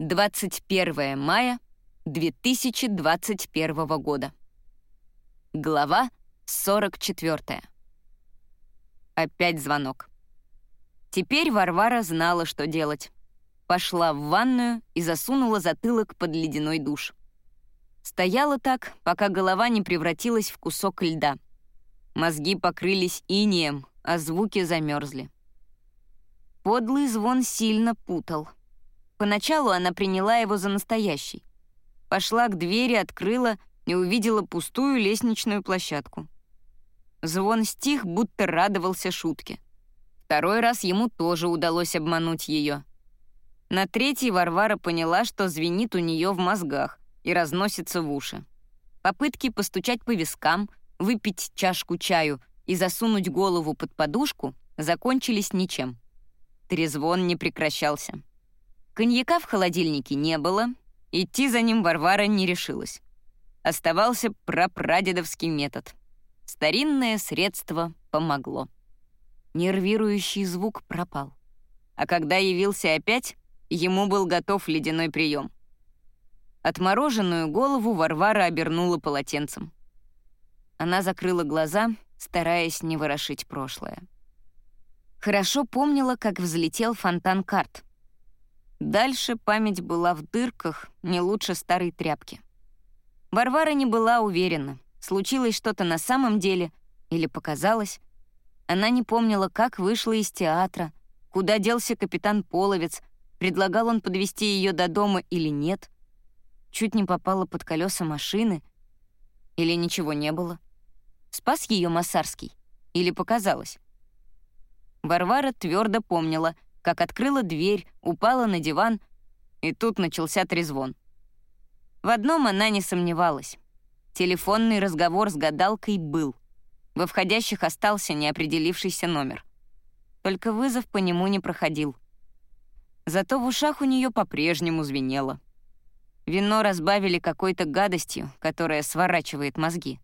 21 мая 2021 года. Глава 44. Опять звонок. Теперь Варвара знала, что делать. Пошла в ванную и засунула затылок под ледяной душ. Стояла так, пока голова не превратилась в кусок льда. Мозги покрылись инеем, а звуки замерзли. Подлый звон сильно путал. Поначалу она приняла его за настоящий. Пошла к двери, открыла и увидела пустую лестничную площадку. Звон стих, будто радовался шутке. Второй раз ему тоже удалось обмануть ее. На третий Варвара поняла, что звенит у нее в мозгах и разносится в уши. Попытки постучать по вискам, выпить чашку чаю и засунуть голову под подушку закончились ничем. Трезвон не прекращался. Коньяка в холодильнике не было, идти за ним Варвара не решилась. Оставался прапрадедовский метод. Старинное средство помогло. Нервирующий звук пропал. А когда явился опять, ему был готов ледяной прием. Отмороженную голову Варвара обернула полотенцем. Она закрыла глаза, стараясь не ворошить прошлое. Хорошо помнила, как взлетел фонтан карт. Дальше память была в дырках, не лучше старой тряпки. Варвара не была уверена, случилось что-то на самом деле или показалось. Она не помнила, как вышла из театра, куда делся капитан Половец, предлагал он подвести ее до дома или нет. Чуть не попала под колеса машины или ничего не было. Спас ее Массарский или показалось? Варвара твердо помнила, как открыла дверь, упала на диван, и тут начался трезвон. В одном она не сомневалась. Телефонный разговор с гадалкой был. Во входящих остался неопределившийся номер. Только вызов по нему не проходил. Зато в ушах у нее по-прежнему звенело. Вино разбавили какой-то гадостью, которая сворачивает мозги.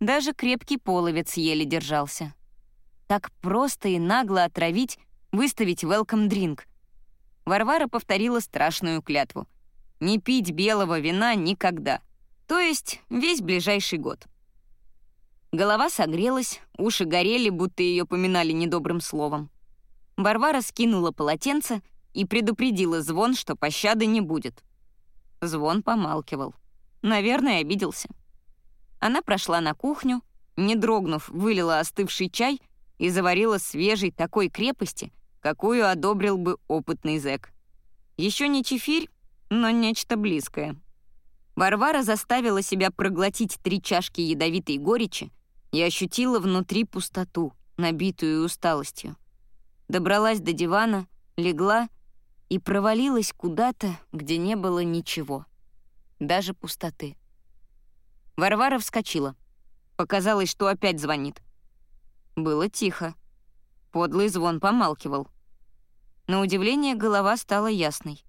Даже крепкий половец еле держался. Так просто и нагло отравить, выставить welcome drink. Варвара повторила страшную клятву. Не пить белого вина никогда. То есть весь ближайший год. Голова согрелась, уши горели, будто ее поминали недобрым словом. Варвара скинула полотенце и предупредила звон, что пощады не будет. Звон помалкивал. Наверное, обиделся. Она прошла на кухню, не дрогнув, вылила остывший чай и заварила свежей такой крепости, какую одобрил бы опытный зэк. Еще не чефирь, но нечто близкое. Варвара заставила себя проглотить три чашки ядовитой горечи и ощутила внутри пустоту, набитую усталостью. Добралась до дивана, легла и провалилась куда-то, где не было ничего. Даже пустоты. Варвара вскочила. Показалось, что опять звонит. Было тихо. Подлый звон помалкивал. На удивление голова стала ясной.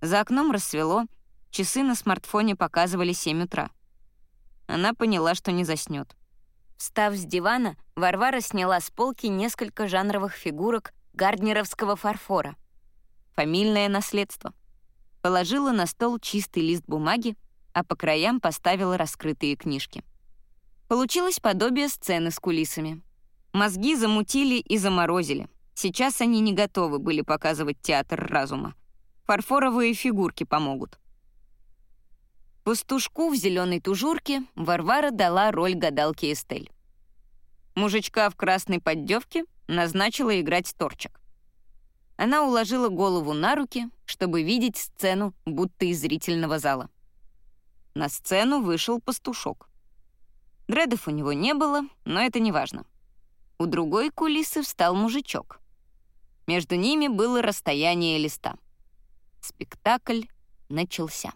За окном рассвело, часы на смартфоне показывали 7 утра. Она поняла, что не заснет. Встав с дивана, Варвара сняла с полки несколько жанровых фигурок гарднеровского фарфора. Фамильное наследство. Положила на стол чистый лист бумаги, а по краям поставила раскрытые книжки. Получилось подобие сцены с кулисами. Мозги замутили и заморозили. Сейчас они не готовы были показывать театр разума. Фарфоровые фигурки помогут. Пастушку в зеленой тужурке Варвара дала роль гадалки Эстель. Мужичка в красной поддевке назначила играть торчик. Она уложила голову на руки, чтобы видеть сцену, будто из зрительного зала. На сцену вышел пастушок. Дредов у него не было, но это не важно. У другой кулисы встал мужичок. Между ними было расстояние листа. Спектакль начался.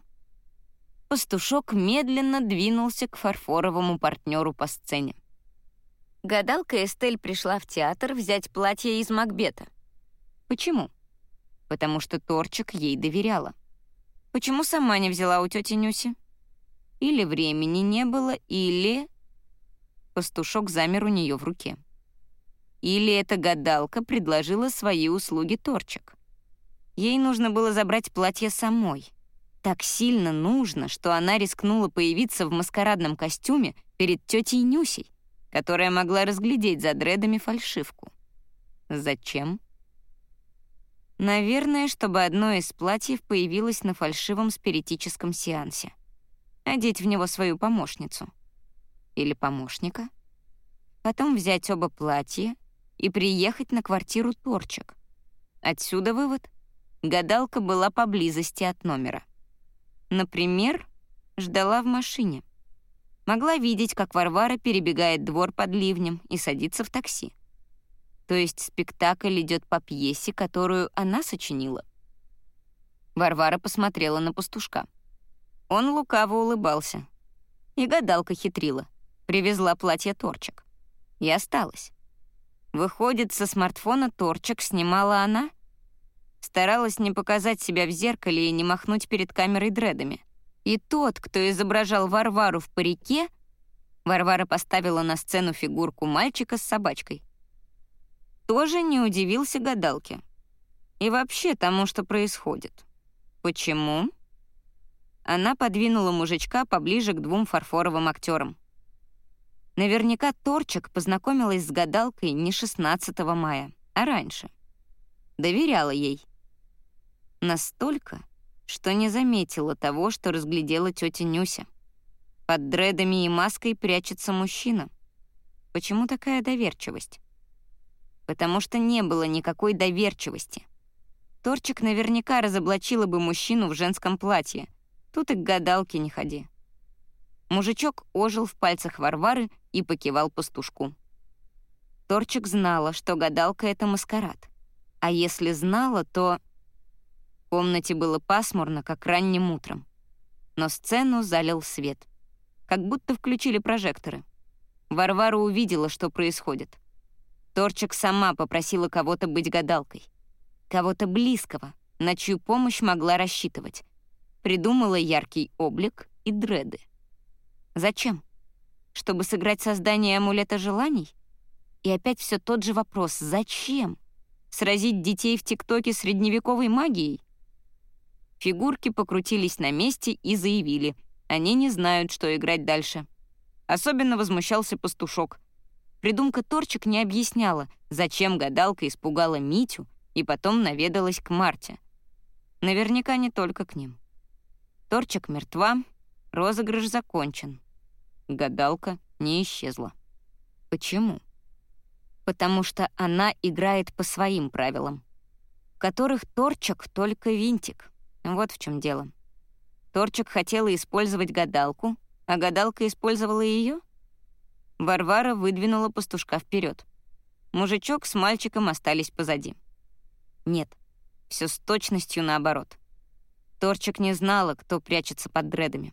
Пастушок медленно двинулся к фарфоровому партнеру по сцене. Гадалка Эстель пришла в театр взять платье из Макбета. Почему? Потому что Торчик ей доверяла. Почему сама не взяла у тети Нюси? Или времени не было, или... Пастушок замер у нее в руке. Или эта гадалка предложила свои услуги Торчик. Ей нужно было забрать платье самой. Так сильно нужно, что она рискнула появиться в маскарадном костюме перед тетей Нюсей, которая могла разглядеть за дредами фальшивку. Зачем? Наверное, чтобы одно из платьев появилось на фальшивом спиритическом сеансе. Одеть в него свою помощницу. Или помощника. Потом взять оба платья и приехать на квартиру Торчик. Отсюда вывод. Гадалка была поблизости от номера. Например, ждала в машине. Могла видеть, как Варвара перебегает двор под ливнем и садится в такси. То есть спектакль идет по пьесе, которую она сочинила. Варвара посмотрела на пастушка. Он лукаво улыбался. И гадалка хитрила. Привезла платье торчик. И осталась. Выходит, со смартфона торчик снимала она? Старалась не показать себя в зеркале и не махнуть перед камерой дредами. И тот, кто изображал Варвару в парике, Варвара поставила на сцену фигурку мальчика с собачкой, тоже не удивился гадалке. И вообще тому, что происходит. Почему? Она подвинула мужичка поближе к двум фарфоровым актерам. Наверняка Торчик познакомилась с гадалкой не 16 мая, а раньше. Доверяла ей. Настолько, что не заметила того, что разглядела тетя Нюся. Под дредами и маской прячется мужчина. Почему такая доверчивость? Потому что не было никакой доверчивости. Торчик наверняка разоблачила бы мужчину в женском платье. Тут и к гадалке не ходи. Мужичок ожил в пальцах Варвары и покивал пастушку. Торчик знала, что гадалка — это маскарад. А если знала, то... В комнате было пасмурно, как ранним утром. Но сцену залил свет. Как будто включили прожекторы. Варвара увидела, что происходит. Торчик сама попросила кого-то быть гадалкой. Кого-то близкого, на чью помощь могла рассчитывать. Придумала яркий облик и дреды. Зачем? Чтобы сыграть создание амулета желаний? И опять все тот же вопрос «Зачем?» Сразить детей в ТикТоке средневековой магией? Фигурки покрутились на месте и заявили, они не знают, что играть дальше. Особенно возмущался пастушок. Придумка Торчик не объясняла, зачем гадалка испугала Митю и потом наведалась к Марте. Наверняка не только к ним. Торчик мертва, розыгрыш закончен. Гадалка не исчезла. Почему? Потому что она играет по своим правилам, в которых Торчик только винтик. Вот в чем дело. Торчик хотела использовать гадалку, а гадалка использовала ее. Варвара выдвинула пастушка вперед. Мужичок с мальчиком остались позади. Нет, все с точностью наоборот. Торчик не знала, кто прячется под дредами.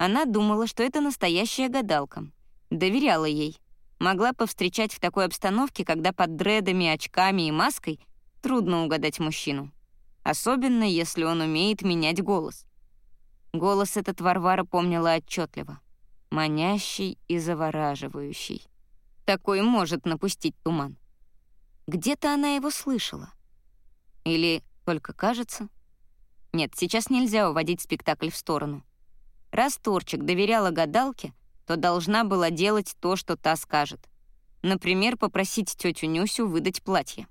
Она думала, что это настоящая гадалка. Доверяла ей. Могла повстречать в такой обстановке, когда под дредами, очками и маской трудно угадать мужчину особенно если он умеет менять голос. Голос этот Варвара помнила отчетливо, манящий и завораживающий. Такой может напустить туман. Где-то она его слышала. Или только кажется? Нет, сейчас нельзя уводить спектакль в сторону. Раз Торчик доверяла гадалке, то должна была делать то, что та скажет. Например, попросить тетю Нюсю выдать платье.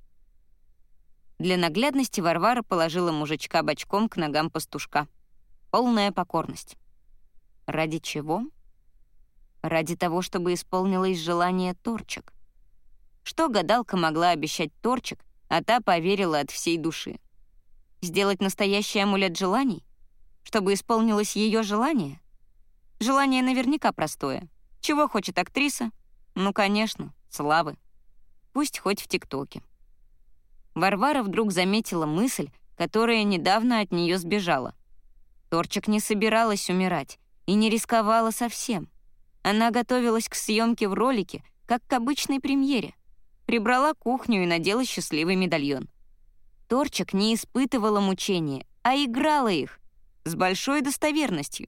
Для наглядности Варвара положила мужичка бочком к ногам пастушка. Полная покорность. Ради чего? Ради того, чтобы исполнилось желание Торчик. Что гадалка могла обещать Торчик, а та поверила от всей души? Сделать настоящий амулет желаний? Чтобы исполнилось ее желание? Желание наверняка простое. Чего хочет актриса? Ну, конечно, славы. Пусть хоть в ТикТоке. Варвара вдруг заметила мысль, которая недавно от нее сбежала. Торчик не собиралась умирать и не рисковала совсем. Она готовилась к съемке в ролике, как к обычной премьере. Прибрала кухню и надела счастливый медальон. Торчик не испытывала мучения, а играла их с большой достоверностью.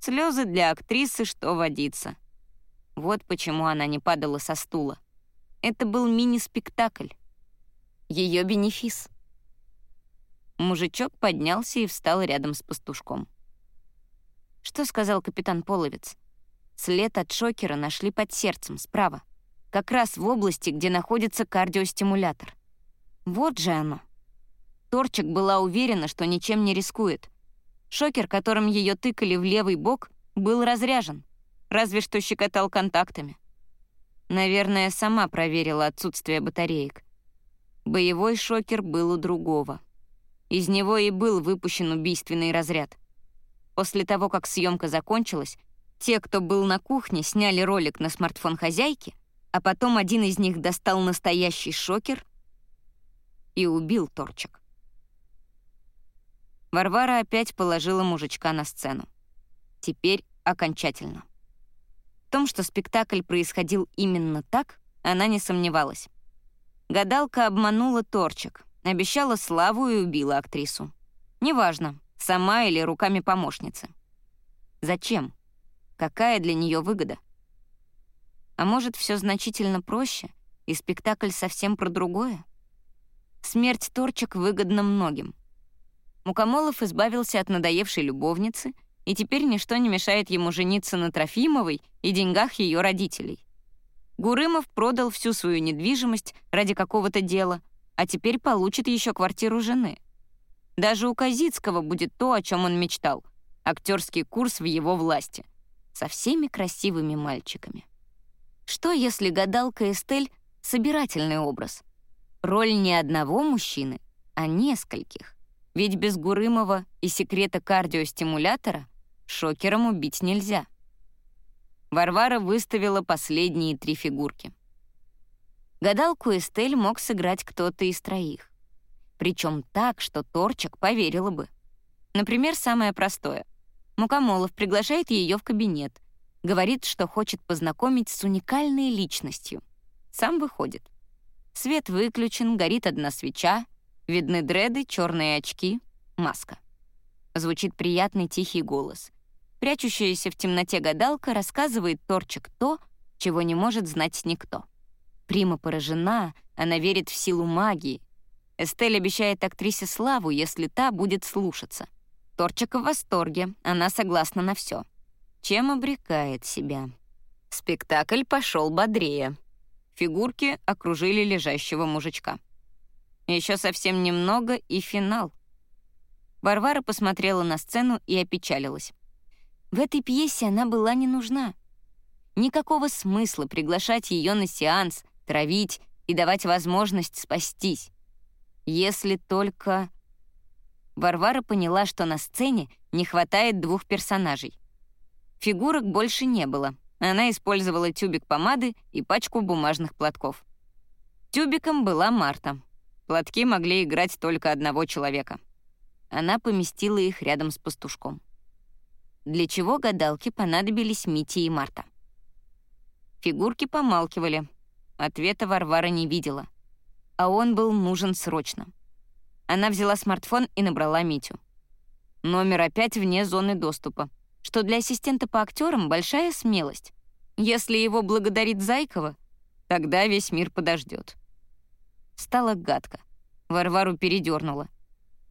Слезы для актрисы, что водится. Вот почему она не падала со стула. Это был мини-спектакль ее бенефис. Мужичок поднялся и встал рядом с пастушком. Что сказал капитан Половец? След от шокера нашли под сердцем, справа. Как раз в области, где находится кардиостимулятор. Вот же оно. Торчик была уверена, что ничем не рискует. Шокер, которым ее тыкали в левый бок, был разряжен, разве что щекотал контактами. Наверное, сама проверила отсутствие батареек. Боевой шокер был у другого. Из него и был выпущен убийственный разряд. После того, как съемка закончилась, те, кто был на кухне, сняли ролик на смартфон хозяйки, а потом один из них достал настоящий шокер и убил Торчик. Варвара опять положила мужичка на сцену. Теперь окончательно. В том, что спектакль происходил именно так, она не сомневалась. Гадалка обманула Торчик, Обещала славу и убила актрису. Неважно, сама или руками помощницы. Зачем? Какая для нее выгода? А может, все значительно проще, и спектакль совсем про другое? Смерть Торчик выгодна многим. Мукомолов избавился от надоевшей любовницы, и теперь ничто не мешает ему жениться на Трофимовой и деньгах ее родителей. Гурымов продал всю свою недвижимость ради какого-то дела, а теперь получит еще квартиру жены. Даже у Казицкого будет то, о чем он мечтал — актерский курс в его власти. Со всеми красивыми мальчиками. Что, если гадалка Эстель — собирательный образ? Роль не одного мужчины, а нескольких. Ведь без Гурымова и секрета кардиостимулятора шокером убить нельзя. Варвара выставила последние три фигурки. Гадалку Эстель мог сыграть кто-то из троих. Причем так, что Торчик поверила бы. Например, самое простое. Мукомолов приглашает ее в кабинет, говорит, что хочет познакомить с уникальной личностью. Сам выходит. Свет выключен, горит одна свеча, видны дреды, черные очки, маска. Звучит приятный тихий голос. Прячущаяся в темноте гадалка рассказывает Торчик то, чего не может знать никто. Прима поражена, она верит в силу магии. Эстель обещает актрисе славу, если та будет слушаться. Торчика в восторге, она согласна на все. Чем обрекает себя? Спектакль пошел бодрее. Фигурки окружили лежащего мужичка. Еще совсем немного и финал. Варвара посмотрела на сцену и опечалилась. В этой пьесе она была не нужна. Никакого смысла приглашать ее на сеанс, травить и давать возможность спастись. Если только... Варвара поняла, что на сцене не хватает двух персонажей. Фигурок больше не было. Она использовала тюбик помады и пачку бумажных платков. Тюбиком была Марта. Платки могли играть только одного человека. Она поместила их рядом с пастушком. Для чего гадалке понадобились Мити и Марта? Фигурки помалкивали, Ответа Варвара не видела. А он был нужен срочно. Она взяла смартфон и набрала Митю. Номер опять вне зоны доступа, что для ассистента по актерам большая смелость. Если его благодарит Зайкова, тогда весь мир подождет. Стало гадко. Варвару передернула.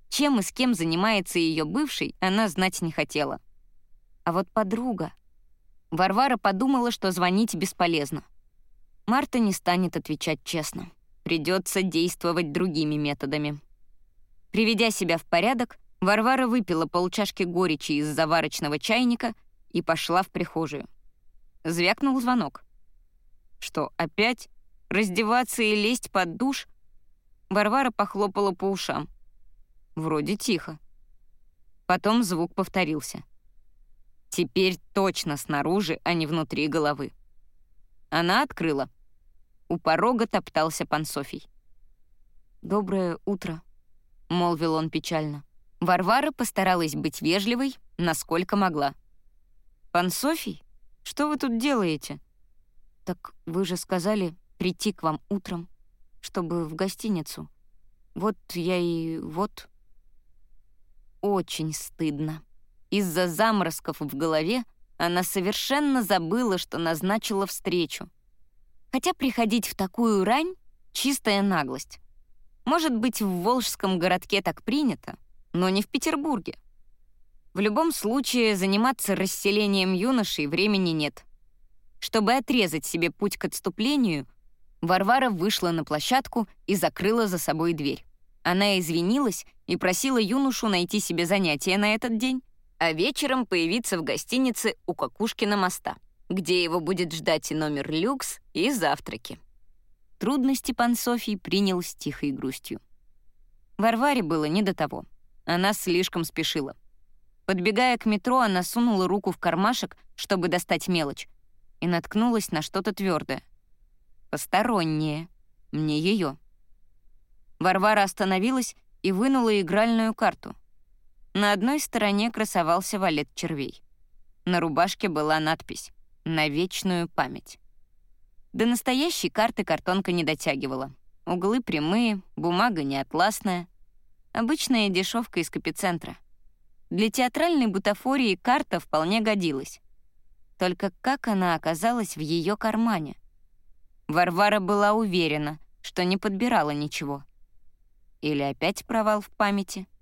Чем и с кем занимается ее бывший, она знать не хотела. А вот подруга... Варвара подумала, что звонить бесполезно. Марта не станет отвечать честно. Придется действовать другими методами. Приведя себя в порядок, Варвара выпила полчашки горечи из заварочного чайника и пошла в прихожую. Звякнул звонок. Что, опять? Раздеваться и лезть под душ? Варвара похлопала по ушам. Вроде тихо. Потом звук повторился. Теперь точно снаружи, а не внутри головы. Она открыла. У порога топтался пан Софий. «Доброе утро», — молвил он печально. Варвара постаралась быть вежливой, насколько могла. «Пан Софий, что вы тут делаете?» «Так вы же сказали прийти к вам утром, чтобы в гостиницу. Вот я и вот...» Очень стыдно. Из-за заморозков в голове она совершенно забыла, что назначила встречу. Хотя приходить в такую рань — чистая наглость. Может быть, в Волжском городке так принято, но не в Петербурге. В любом случае, заниматься расселением юношей времени нет. Чтобы отрезать себе путь к отступлению, Варвара вышла на площадку и закрыла за собой дверь. Она извинилась и просила юношу найти себе занятие на этот день, а вечером появиться в гостинице у Кокушкина моста, где его будет ждать и номер люкс, и завтраки. Трудности пан Софий принял с тихой грустью. Варваре было не до того. Она слишком спешила. Подбегая к метро, она сунула руку в кармашек, чтобы достать мелочь, и наткнулась на что-то твердое. Постороннее. Мне ее. Варвара остановилась и вынула игральную карту. На одной стороне красовался валет червей. На рубашке была надпись «На вечную память». До настоящей карты картонка не дотягивала. Углы прямые, бумага не атласная. Обычная дешевка из копицентра. Для театральной бутафории карта вполне годилась. Только как она оказалась в ее кармане? Варвара была уверена, что не подбирала ничего. Или опять провал в памяти —